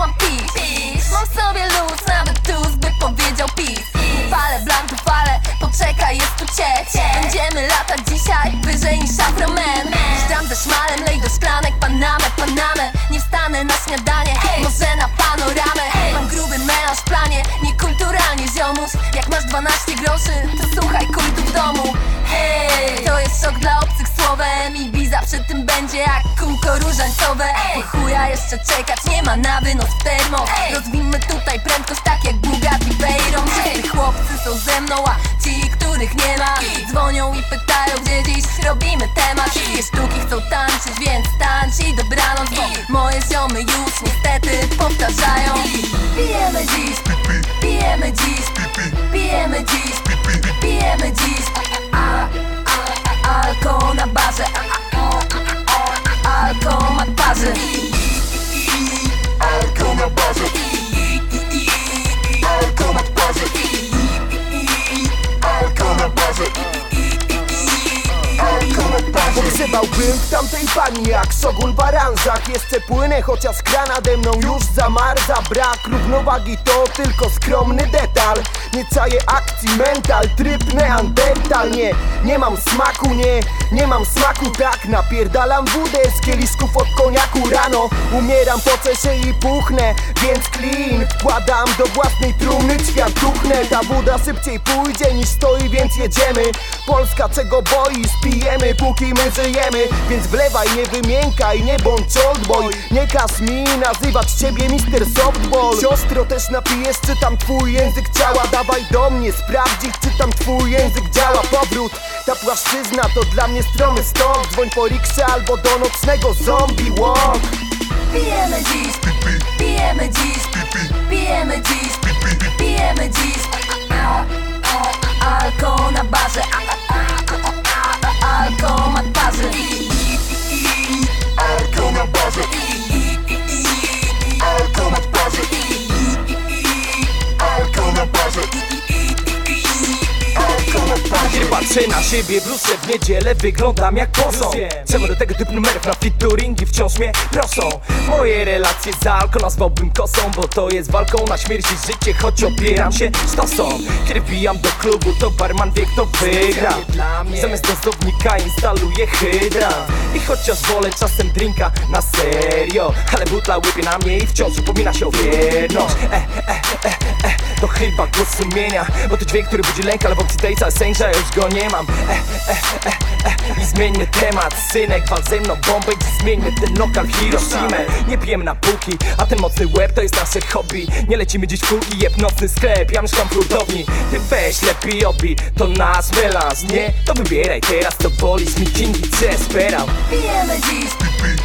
weszłam pis. Mam sobie luz, nawet tu by powiedział pis. Fale, blanku fale, poczekaj, jest tu cieć. Będziemy latać dzisiaj, wyżej niż Afroman Ściam ze szmalem, lej do szklanek, Panamę, Panamę Nie wstanę na śniadanie, może na panoramę. Mam gruby melanż w planie, niekulturalnie ziomuś Jak masz 12 groszy, to słuchaj kultu w domu. Hej, to jest szok dla obcych słowem I biza przy tym będzie jak kółko różańcowe. Po chuja jeszcze czekać ma na wynos termo. Rozwinmy tutaj prędkość tak jak Bugatti Veyron Wszyscy chłopcy są ze mną, a ci, których nie ma Dzwonią i pytają, gdzie dziś robimy temat. Wszystkie sztuki chcą tańczyć, więc tańcz i dobranoc Bo moje ziomy już niestety Wzywałbym w tamtej pani jak Szogun w Jeszcze płynę, chociaż kran nade mną już zamarza. Brak równowagi to tylko skromny detal. Nie czaję akcji mental, tryb neandertal Nie, nie mam smaku, nie, nie mam smaku. Tak napierdalam wódę z kieliszków od koniaku. Rano Umieram, pocę się i puchnę, więc clean Wkładam do własnej trumny, ćwiartuchnę Ta woda szybciej pójdzie niż stoi, więc jedziemy. Polska czego boi, spijemy póki my żyjemy. Więc wlewaj, nie wymiękaj, nie bądź oldboy. Nie każ mi nazywać ciebie Mister Softball. Siostro też napijesz, czy tam twój język ciała. Dawaj do mnie, sprawdzić czy tam twój język działa. Powrót, ta płaszczyzna to dla mnie stromy stok Dzwoń po riksze albo do nocnego zombie walk Pijemy dziś, pijemy dziś, pijemy Kiedy patrzę na siebie lustrze w niedzielę Wyglądam jak posąg Czemu do tego typu numerów na featuringi wciąż mnie proszą. Moje relacje z alko nazwałbym kosą Bo to jest walką na śmierć i życie Choć opieram się sztosą. Kiedy wbijam do klubu to barman wie kto wygra. Zamiast dozownika instaluję hydra. I chociaż wolę czasem drinka na serio Ale butla łypie na mnie i wciąż upomina się o wierność. E, e, e, e, To chyba głos sumienia. Bo to dźwięk, który budzi lęk Ale w opcji tej cały sęk, że już go nie mam. E, e, e, e. I zmieńmy temat. Synek, wal ze mną bombę I zmieńmy ten lokal w Hiroshima. Nie pijemy na półki A ten mocny łeb to jest nasze hobby. Nie lecimy gdzieś w kółki, jeb nocny sklep. Ja mieszkam w hurtowni Ty weź lepiej obi To nasz melanż, nie? To wybieraj teraz To boli z meetingi, desperał Pijemy dziś, pijemy